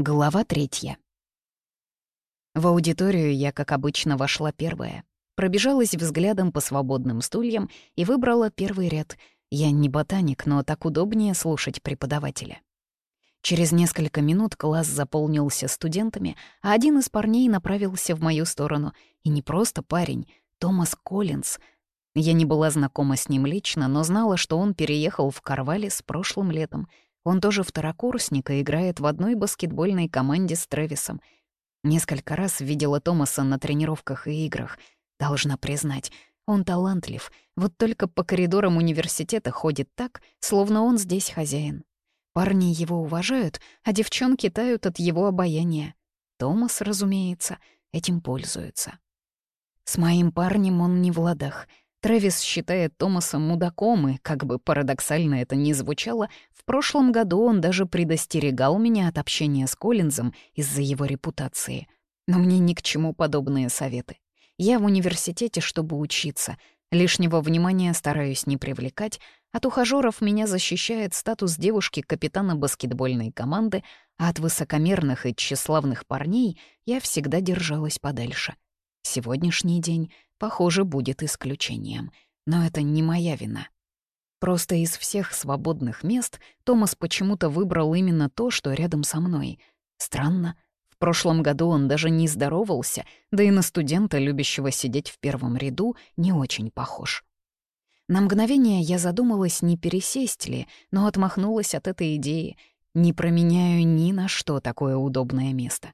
Глава третья. В аудиторию я, как обычно, вошла первая. Пробежалась взглядом по свободным стульям и выбрала первый ряд. Я не ботаник, но так удобнее слушать преподавателя. Через несколько минут класс заполнился студентами, а один из парней направился в мою сторону. И не просто парень, Томас Коллинз. Я не была знакома с ним лично, но знала, что он переехал в Карвале с прошлым летом — он тоже второкурсник и играет в одной баскетбольной команде с Трэвисом. Несколько раз видела Томаса на тренировках и играх. Должна признать, он талантлив, вот только по коридорам университета ходит так, словно он здесь хозяин. Парни его уважают, а девчонки тают от его обаяния. Томас, разумеется, этим пользуется. С моим парнем он не в ладах — Трэвис считает Томаса мудаком, и, как бы парадоксально это ни звучало, в прошлом году он даже предостерегал меня от общения с Коллинзом из-за его репутации. Но мне ни к чему подобные советы. Я в университете, чтобы учиться. Лишнего внимания стараюсь не привлекать. От ухажёров меня защищает статус девушки капитана баскетбольной команды, а от высокомерных и тщеславных парней я всегда держалась подальше. Сегодняшний день похоже, будет исключением. Но это не моя вина. Просто из всех свободных мест Томас почему-то выбрал именно то, что рядом со мной. Странно. В прошлом году он даже не здоровался, да и на студента, любящего сидеть в первом ряду, не очень похож. На мгновение я задумалась, не пересесть ли, но отмахнулась от этой идеи. Не променяю ни на что такое удобное место.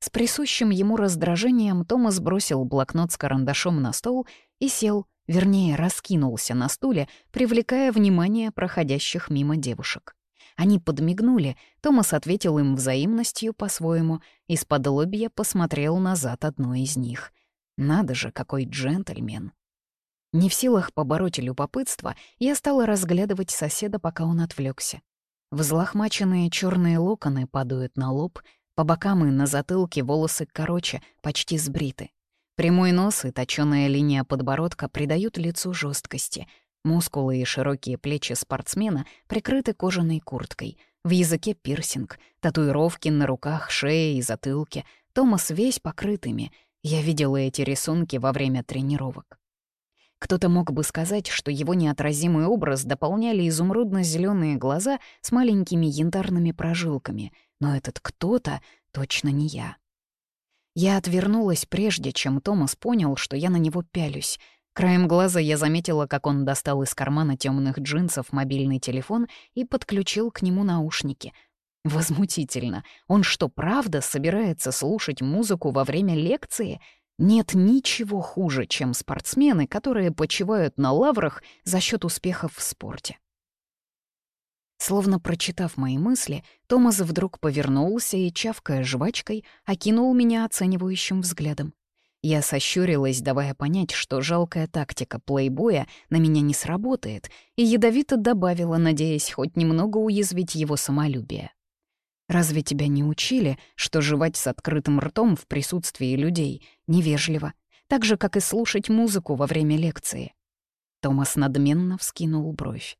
С присущим ему раздражением Томас бросил блокнот с карандашом на стол и сел, вернее, раскинулся на стуле, привлекая внимание проходящих мимо девушек. Они подмигнули, Томас ответил им взаимностью по-своему, из-под лобья посмотрел назад одной из них. Надо же, какой джентльмен. Не в силах побороть любопытство, я стала разглядывать соседа, пока он отвлекся. Взлохмаченные черные локоны падают на лоб — по бокам и на затылке волосы короче, почти сбриты. Прямой нос и точёная линия подбородка придают лицу жесткости. Мускулы и широкие плечи спортсмена прикрыты кожаной курткой. В языке пирсинг, татуировки на руках, шее и затылке. Томас весь покрытыми. Я видела эти рисунки во время тренировок. Кто-то мог бы сказать, что его неотразимый образ дополняли изумрудно зеленые глаза с маленькими янтарными прожилками — но этот кто-то точно не я. Я отвернулась прежде, чем Томас понял, что я на него пялюсь. Краем глаза я заметила, как он достал из кармана темных джинсов мобильный телефон и подключил к нему наушники. Возмутительно. Он что, правда собирается слушать музыку во время лекции? Нет ничего хуже, чем спортсмены, которые почивают на лаврах за счет успехов в спорте. Словно прочитав мои мысли, Томас вдруг повернулся и, чавкая жвачкой, окинул меня оценивающим взглядом. Я сощурилась, давая понять, что жалкая тактика плейбоя на меня не сработает, и ядовито добавила, надеясь хоть немного уязвить его самолюбие. «Разве тебя не учили, что жевать с открытым ртом в присутствии людей невежливо, так же, как и слушать музыку во время лекции?» Томас надменно вскинул бровь.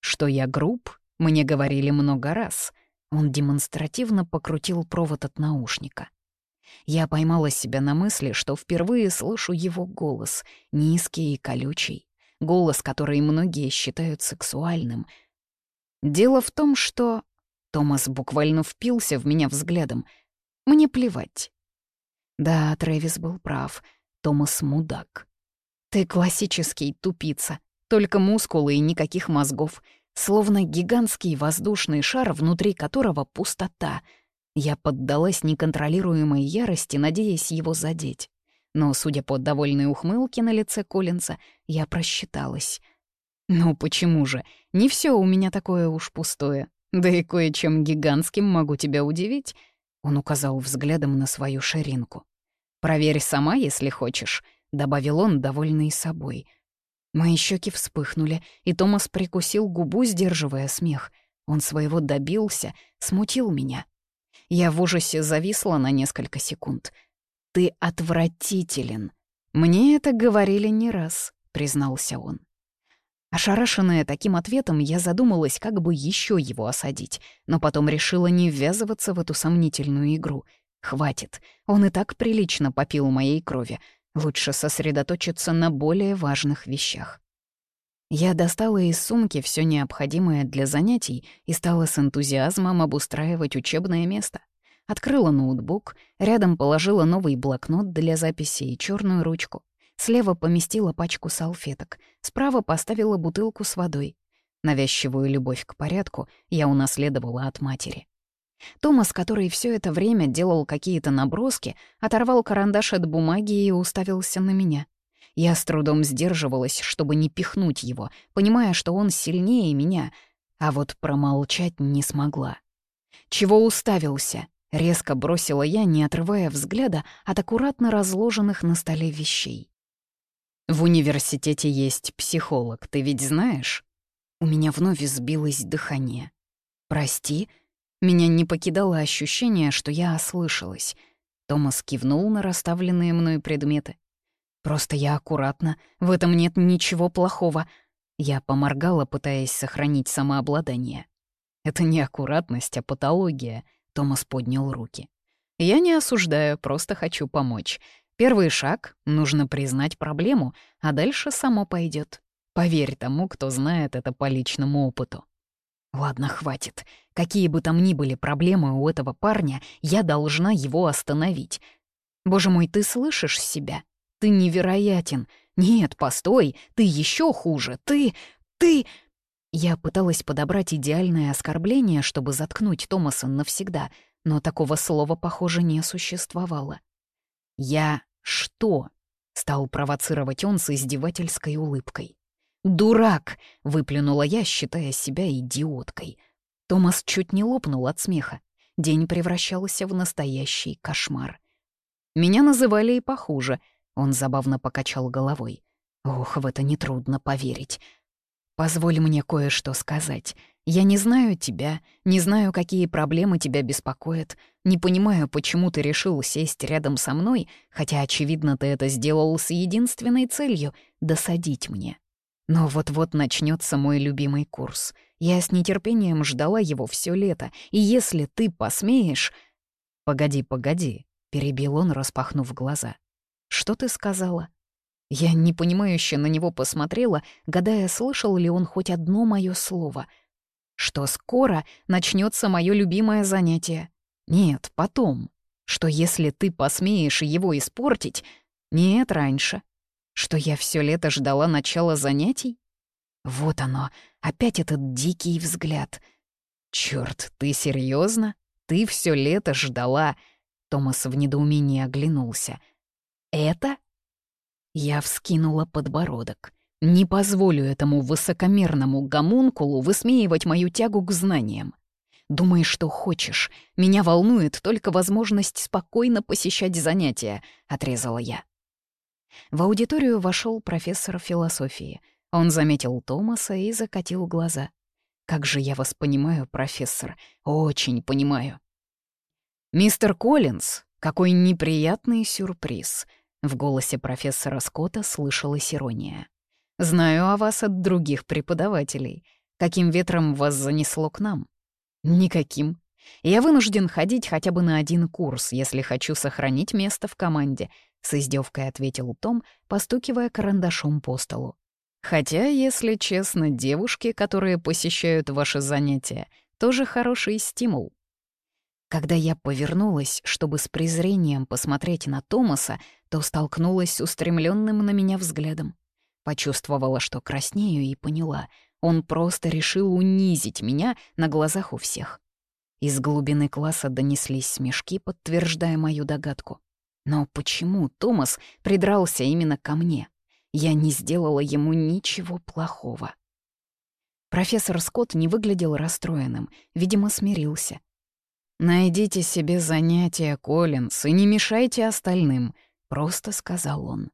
«Что я груб?» Мне говорили много раз. Он демонстративно покрутил провод от наушника. Я поймала себя на мысли, что впервые слышу его голос, низкий и колючий, голос, который многие считают сексуальным. Дело в том, что... Томас буквально впился в меня взглядом. Мне плевать. Да, Трэвис был прав. Томас мудак. Ты классический тупица. Только мускулы и никаких мозгов — словно гигантский воздушный шар, внутри которого пустота. Я поддалась неконтролируемой ярости, надеясь его задеть. Но, судя по довольной ухмылке на лице Коллинса, я просчиталась. «Ну почему же? Не все у меня такое уж пустое. Да и кое-чем гигантским могу тебя удивить», — он указал взглядом на свою ширинку. «Проверь сама, если хочешь», — добавил он, довольный собой — Мои щеки вспыхнули, и Томас прикусил губу, сдерживая смех. Он своего добился, смутил меня. Я в ужасе зависла на несколько секунд. «Ты отвратителен!» «Мне это говорили не раз», — признался он. Ошарашенная таким ответом, я задумалась, как бы еще его осадить, но потом решила не ввязываться в эту сомнительную игру. Хватит, он и так прилично попил моей крови. Лучше сосредоточиться на более важных вещах. Я достала из сумки все необходимое для занятий и стала с энтузиазмом обустраивать учебное место. Открыла ноутбук, рядом положила новый блокнот для записи и черную ручку. Слева поместила пачку салфеток, справа поставила бутылку с водой. Навязчивую любовь к порядку я унаследовала от матери. Томас, который все это время делал какие-то наброски, оторвал карандаш от бумаги и уставился на меня. Я с трудом сдерживалась, чтобы не пихнуть его, понимая, что он сильнее меня, а вот промолчать не смогла. «Чего уставился?» — резко бросила я, не отрывая взгляда от аккуратно разложенных на столе вещей. В университете есть психолог, ты ведь знаешь? У меня вновь сбилось дыхание. Прости, меня не покидало ощущение, что я ослышалась. Томас кивнул на расставленные мной предметы. Просто я аккуратно, в этом нет ничего плохого. Я поморгала, пытаясь сохранить самообладание. Это не аккуратность, а патология. Томас поднял руки. Я не осуждаю, просто хочу помочь. Первый шаг — нужно признать проблему, а дальше само пойдет. Поверь тому, кто знает это по личному опыту. Ладно, хватит. Какие бы там ни были проблемы у этого парня, я должна его остановить. Боже мой, ты слышишь себя? Ты невероятен. Нет, постой, ты еще хуже. Ты... ты... Я пыталась подобрать идеальное оскорбление, чтобы заткнуть Томаса навсегда, но такого слова, похоже, не существовало. Я «Что?» — стал провоцировать он с издевательской улыбкой. «Дурак!» — выплюнула я, считая себя идиоткой. Томас чуть не лопнул от смеха. День превращался в настоящий кошмар. Меня называли и похуже. Он забавно покачал головой. Ох, в это нетрудно поверить. Позволь мне кое-что сказать. Я не знаю тебя, не знаю, какие проблемы тебя беспокоят, не понимаю, почему ты решил сесть рядом со мной, хотя, очевидно, ты это сделал с единственной целью — досадить мне. Но вот-вот начнется мой любимый курс. Я с нетерпением ждала его все лето, и если ты посмеешь... «Погоди, погоди», — перебил он, распахнув глаза. «Что ты сказала?» Я непонимающе на него посмотрела, гадая, слышал ли он хоть одно мое слово. Что скоро начнется мое любимое занятие. Нет, потом. Что если ты посмеешь его испортить? Нет, раньше. Что я все лето ждала начала занятий? Вот оно, опять этот дикий взгляд. Черт, ты серьезно? Ты все лето ждала? Томас в недоумении оглянулся. Это? Я вскинула подбородок. Не позволю этому высокомерному гомункулу высмеивать мою тягу к знаниям. Думай, что хочешь. Меня волнует только возможность спокойно посещать занятия», — отрезала я. В аудиторию вошел профессор философии. Он заметил Томаса и закатил глаза. «Как же я вас понимаю, профессор, очень понимаю». «Мистер Коллинз, какой неприятный сюрприз», в голосе профессора Скотта слышалась ирония. «Знаю о вас от других преподавателей. Каким ветром вас занесло к нам?» «Никаким. Я вынужден ходить хотя бы на один курс, если хочу сохранить место в команде», — с издевкой ответил Том, постукивая карандашом по столу. «Хотя, если честно, девушки, которые посещают ваши занятия, тоже хороший стимул». Когда я повернулась, чтобы с презрением посмотреть на Томаса, то столкнулась с устремленным на меня взглядом. Почувствовала, что краснею, и поняла. Он просто решил унизить меня на глазах у всех. Из глубины класса донеслись смешки, подтверждая мою догадку. Но почему Томас придрался именно ко мне? Я не сделала ему ничего плохого. Профессор Скотт не выглядел расстроенным, видимо, смирился. «Найдите себе занятия, Коллинс, и не мешайте остальным», — просто сказал он.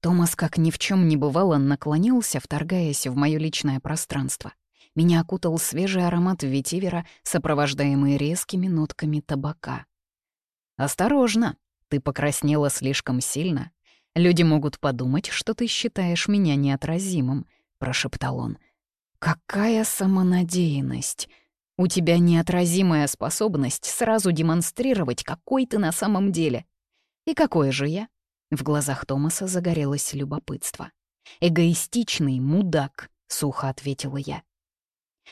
Томас, как ни в чем не бывало, наклонился, вторгаясь в мое личное пространство. Меня окутал свежий аромат ветивера, сопровождаемый резкими нотками табака. «Осторожно, ты покраснела слишком сильно. Люди могут подумать, что ты считаешь меня неотразимым», прошептал он. «Какая самонадеянность! У тебя неотразимая способность сразу демонстрировать, какой ты на самом деле. И какой же я?» В глазах Томаса загорелось любопытство. «Эгоистичный мудак», — сухо ответила я.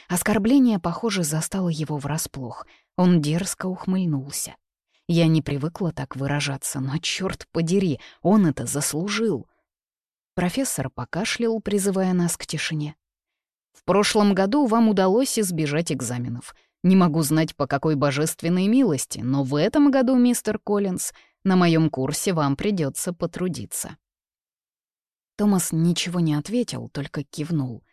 Оскорбление, похоже, застало его врасплох. Он дерзко ухмыльнулся. Я не привыкла так выражаться, но, черт подери, он это заслужил. Профессор покашлял, призывая нас к тишине. «В прошлом году вам удалось избежать экзаменов. Не могу знать, по какой божественной милости, но в этом году, мистер Коллинз, на моем курсе вам придется потрудиться». Томас ничего не ответил, только кивнул.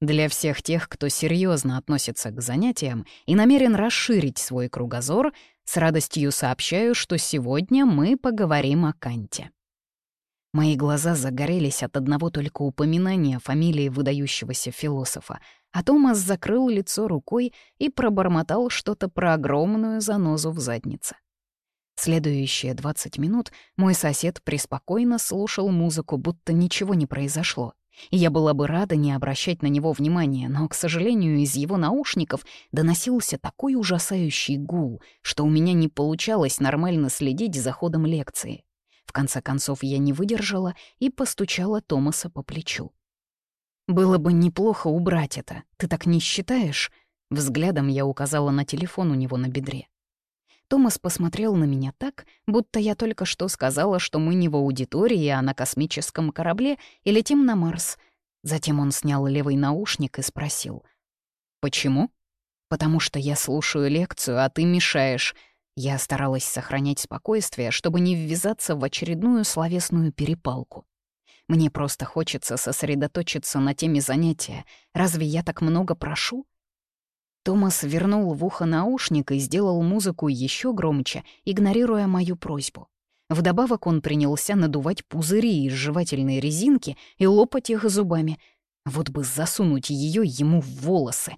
Для всех тех, кто серьезно относится к занятиям и намерен расширить свой кругозор, с радостью сообщаю, что сегодня мы поговорим о Канте. Мои глаза загорелись от одного только упоминания фамилии выдающегося философа, а Томас закрыл лицо рукой и пробормотал что-то про огромную занозу в заднице. Следующие 20 минут мой сосед преспокойно слушал музыку, будто ничего не произошло. Я была бы рада не обращать на него внимания, но, к сожалению, из его наушников доносился такой ужасающий гул, что у меня не получалось нормально следить за ходом лекции. В конце концов, я не выдержала и постучала Томаса по плечу. «Было бы неплохо убрать это, ты так не считаешь?» Взглядом я указала на телефон у него на бедре. Томас посмотрел на меня так, будто я только что сказала, что мы не в аудитории, а на космическом корабле и летим на Марс. Затем он снял левый наушник и спросил. «Почему?» «Потому что я слушаю лекцию, а ты мешаешь». Я старалась сохранять спокойствие, чтобы не ввязаться в очередную словесную перепалку. Мне просто хочется сосредоточиться на теме занятия. Разве я так много прошу? Томас вернул в ухо наушник и сделал музыку еще громче, игнорируя мою просьбу. Вдобавок он принялся надувать пузыри из жевательной резинки и лопать их зубами. Вот бы засунуть ее ему в волосы.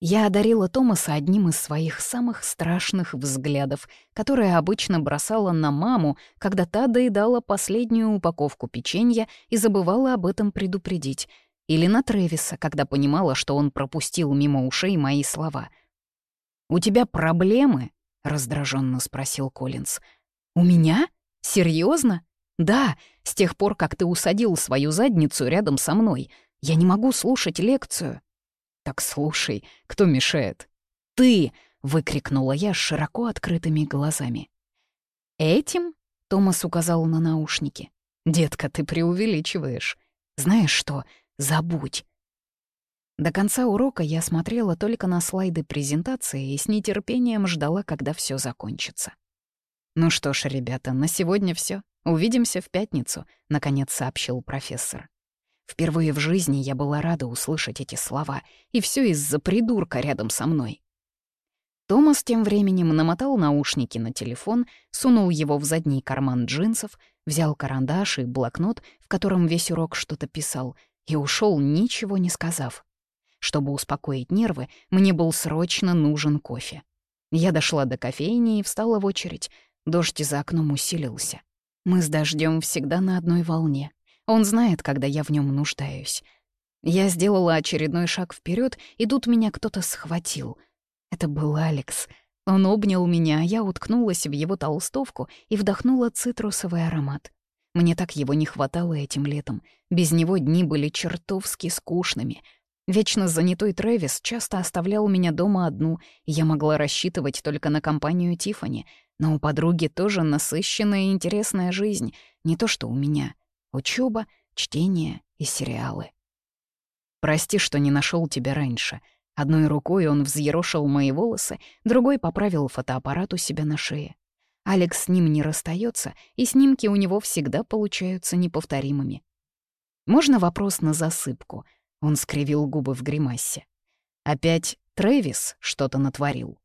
Я одарила Томаса одним из своих самых страшных взглядов, которые обычно бросала на маму, когда та доедала последнюю упаковку печенья и забывала об этом предупредить — или на Тревиса, когда понимала, что он пропустил мимо ушей мои слова. «У тебя проблемы?» — раздраженно спросил Коллинз. «У меня? Серьезно? Да, с тех пор, как ты усадил свою задницу рядом со мной. Я не могу слушать лекцию». «Так слушай, кто мешает?» «Ты!» — выкрикнула я с широко открытыми глазами. «Этим?» — Томас указал на наушники. «Детка, ты преувеличиваешь. Знаешь что, Забудь. До конца урока я смотрела только на слайды презентации и с нетерпением ждала, когда все закончится. «Ну что ж, ребята, на сегодня все. Увидимся в пятницу», — наконец сообщил профессор. Впервые в жизни я была рада услышать эти слова, и все из-за придурка рядом со мной. Томас тем временем намотал наушники на телефон, сунул его в задний карман джинсов, взял карандаш и блокнот, в котором весь урок что-то писал, и ушел, ничего не сказав. Чтобы успокоить нервы, мне был срочно нужен кофе. Я дошла до кофейни и встала в очередь. Дождь за окном усилился. Мы с дождем всегда на одной волне. Он знает, когда я в нем нуждаюсь. Я сделала очередной шаг вперед, и тут меня кто-то схватил. Это был Алекс. Он обнял меня, а я уткнулась в его толстовку и вдохнула цитрусовый аромат. Мне так его не хватало этим летом. Без него дни были чертовски скучными. Вечно занятой Трэвис часто оставлял меня дома одну, и я могла рассчитывать только на компанию Тифани. Но у подруги тоже насыщенная и интересная жизнь, не то что у меня. Учеба, чтение и сериалы. «Прости, что не нашел тебя раньше», Одной рукой он взъерошил мои волосы, другой поправил фотоаппарат у себя на шее. Алекс с ним не расстается, и снимки у него всегда получаются неповторимыми. Можно вопрос на засыпку? Он скривил губы в гримасе. Опять Трэвис что-то натворил.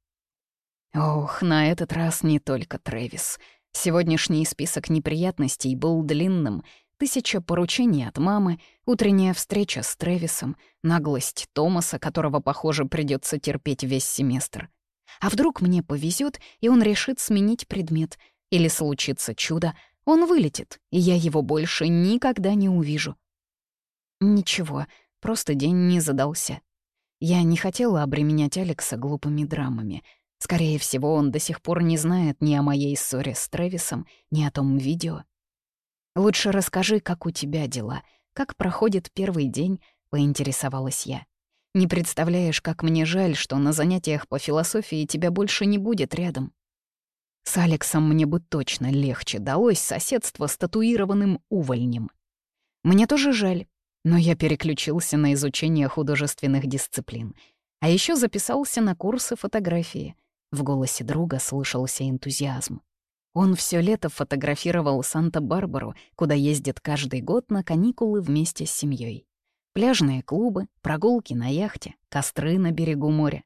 Ох, на этот раз не только Трэвис. Сегодняшний список неприятностей был длинным. Тысяча поручений от мамы, утренняя встреча с Трэвисом, наглость Томаса, которого, похоже, придется терпеть весь семестр — а вдруг мне повезет, и он решит сменить предмет? Или случится чудо, он вылетит, и я его больше никогда не увижу. Ничего, просто день не задался. Я не хотела обременять Алекса глупыми драмами. Скорее всего, он до сих пор не знает ни о моей ссоре с Трэвисом, ни о том видео. «Лучше расскажи, как у тебя дела, как проходит первый день», — поинтересовалась я. «Не представляешь, как мне жаль, что на занятиях по философии тебя больше не будет рядом». С Алексом мне бы точно легче далось соседство с татуированным увольнем. Мне тоже жаль, но я переключился на изучение художественных дисциплин. А еще записался на курсы фотографии. В голосе друга слышался энтузиазм. Он все лето фотографировал Санта-Барбару, куда ездит каждый год на каникулы вместе с семьей. Пляжные клубы, прогулки на яхте, костры на берегу моря.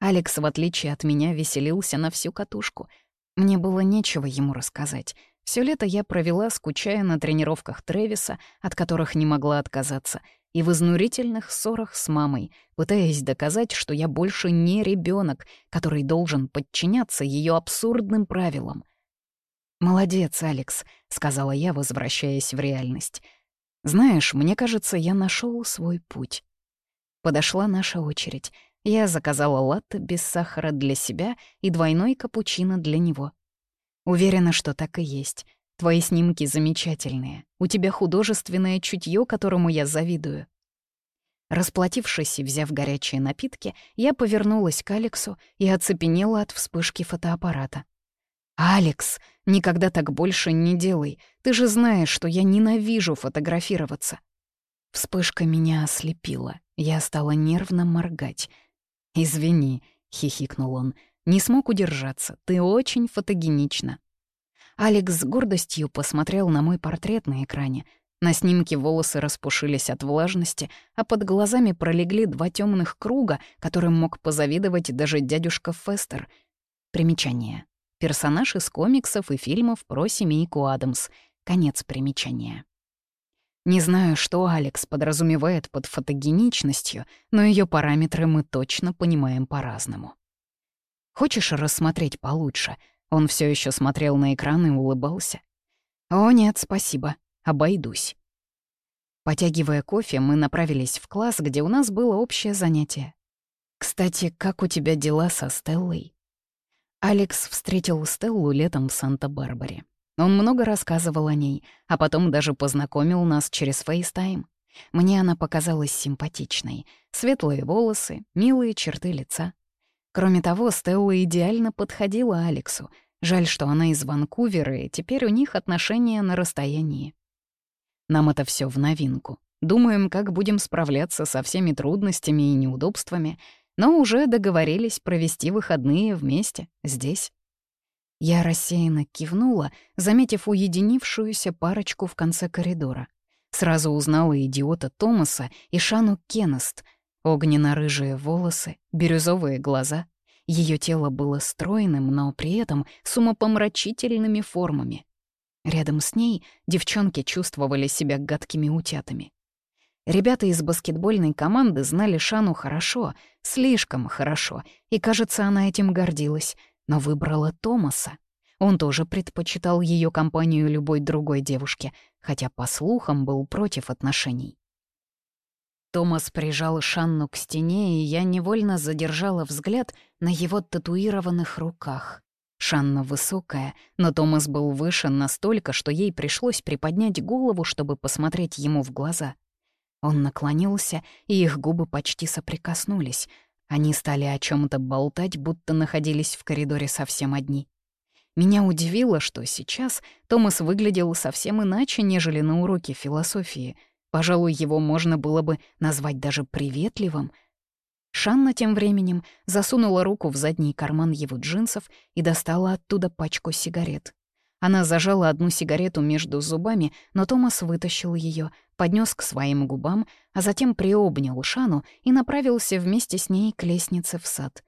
Алекс, в отличие от меня, веселился на всю катушку. Мне было нечего ему рассказать. Все лето я провела, скучая на тренировках Трэвиса, от которых не могла отказаться, и в изнурительных ссорах с мамой, пытаясь доказать, что я больше не ребенок, который должен подчиняться ее абсурдным правилам. «Молодец, Алекс», — сказала я, возвращаясь в реальность. «Знаешь, мне кажется, я нашел свой путь». Подошла наша очередь. Я заказала латте без сахара для себя и двойной капучино для него. Уверена, что так и есть. Твои снимки замечательные. У тебя художественное чутье, которому я завидую. Расплатившись и взяв горячие напитки, я повернулась к Алексу и оцепенела от вспышки фотоаппарата. «Алекс, никогда так больше не делай. Ты же знаешь, что я ненавижу фотографироваться». Вспышка меня ослепила. Я стала нервно моргать. «Извини», — хихикнул он, не смог удержаться, ты очень фотогенична. Алекс с гордостью посмотрел на мой портрет на экране. На снимке волосы распушились от влажности, а под глазами пролегли два темных круга, которым мог позавидовать даже дядюшка Фестер. Примечание. Персонаж из комиксов и фильмов про семейку Адамс. Конец примечания. Не знаю, что Алекс подразумевает под фотогеничностью, но ее параметры мы точно понимаем по-разному. Хочешь рассмотреть получше?» Он все еще смотрел на экран и улыбался. «О, нет, спасибо. Обойдусь». Потягивая кофе, мы направились в класс, где у нас было общее занятие. «Кстати, как у тебя дела со Стеллой?» Алекс встретил Стеллу летом в Санта-Барбаре. Он много рассказывал о ней, а потом даже познакомил нас через FaceTime. Мне она показалась симпатичной. Светлые волосы, милые черты лица. Кроме того, Стелла идеально подходила Алексу. Жаль, что она из Ванкувера, и теперь у них отношения на расстоянии. Нам это все в новинку. Думаем, как будем справляться со всеми трудностями и неудобствами, но уже договорились провести выходные вместе, здесь. Я рассеянно кивнула, заметив уединившуюся парочку в конце коридора. Сразу узнала идиота Томаса и Шану Кеннест — Огненно-рыжие волосы, бирюзовые глаза. Ее тело было стройным, но при этом с умопомрачительными формами. Рядом с ней девчонки чувствовали себя гадкими утятами. Ребята из баскетбольной команды знали Шану хорошо, слишком хорошо, и, кажется, она этим гордилась, но выбрала Томаса. Он тоже предпочитал ее компанию любой другой девушке, хотя, по слухам, был против отношений. Томас прижал Шанну к стене, и я невольно задержала взгляд на его татуированных руках. Шанна высокая, но Томас был выше настолько, что ей пришлось приподнять голову, чтобы посмотреть ему в глаза. Он наклонился, и их губы почти соприкоснулись. Они стали о чем то болтать, будто находились в коридоре совсем одни. Меня удивило, что сейчас Томас выглядел совсем иначе, нежели на уроке философии — Пожалуй, его можно было бы назвать даже приветливым. Шанна тем временем засунула руку в задний карман его джинсов и достала оттуда пачку сигарет. Она зажала одну сигарету между зубами, но Томас вытащил ее, поднес к своим губам, а затем приобнял Шану и направился вместе с ней к лестнице в сад.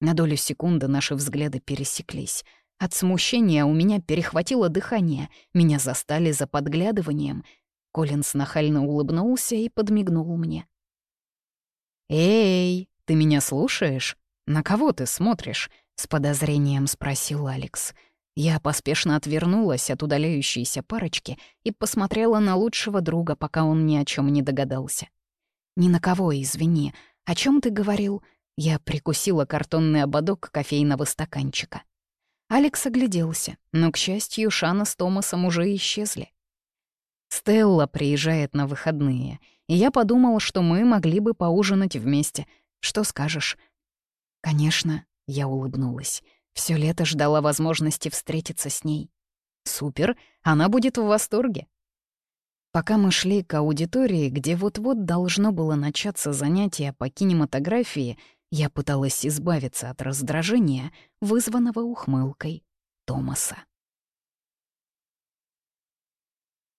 На долю секунды наши взгляды пересеклись. От смущения у меня перехватило дыхание, меня застали за подглядыванием — Коллинс нахально улыбнулся и подмигнул мне. «Эй, ты меня слушаешь? На кого ты смотришь?» — с подозрением спросил Алекс. Я поспешно отвернулась от удаляющейся парочки и посмотрела на лучшего друга, пока он ни о чем не догадался. «Ни на кого, извини. О чем ты говорил?» Я прикусила картонный ободок кофейного стаканчика. Алекс огляделся, но, к счастью, Шана с Томасом уже исчезли. Стелла приезжает на выходные, и я подумал, что мы могли бы поужинать вместе. Что скажешь? Конечно, я улыбнулась. Все лето ждала возможности встретиться с ней. Супер, она будет в восторге. Пока мы шли к аудитории, где вот-вот должно было начаться занятие по кинематографии, я пыталась избавиться от раздражения, вызванного ухмылкой Томаса.